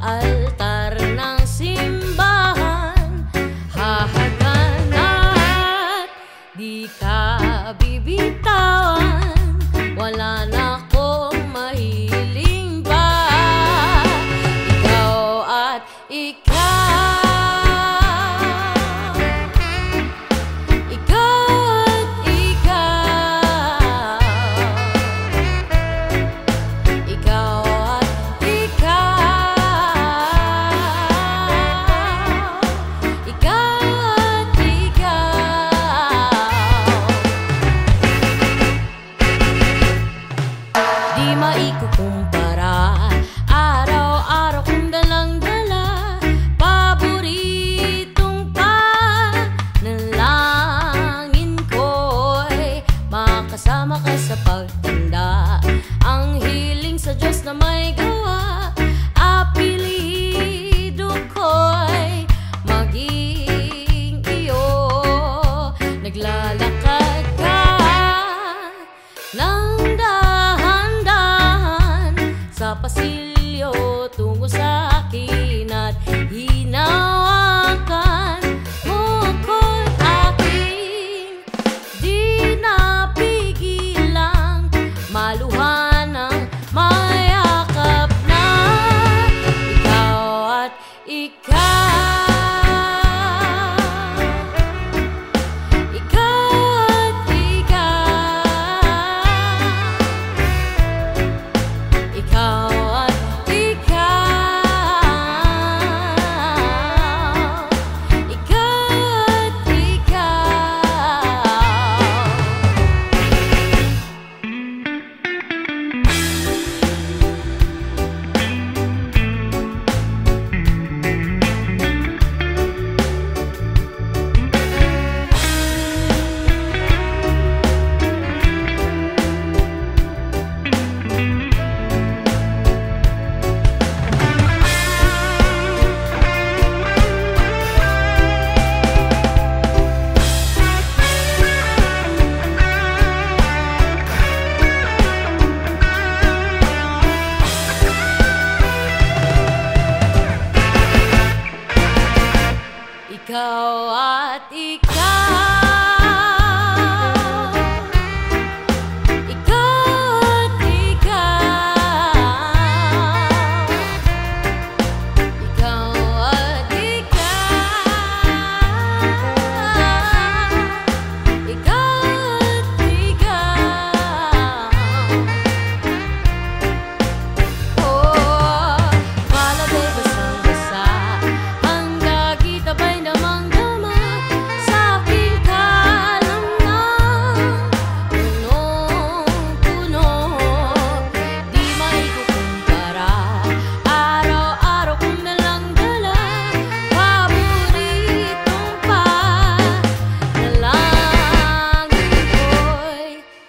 altar ng simbahan. Hahagan di ka bibitawan. Wala na akong mahiling pa Ikaw at ikaw Ikaw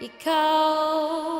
Ikaw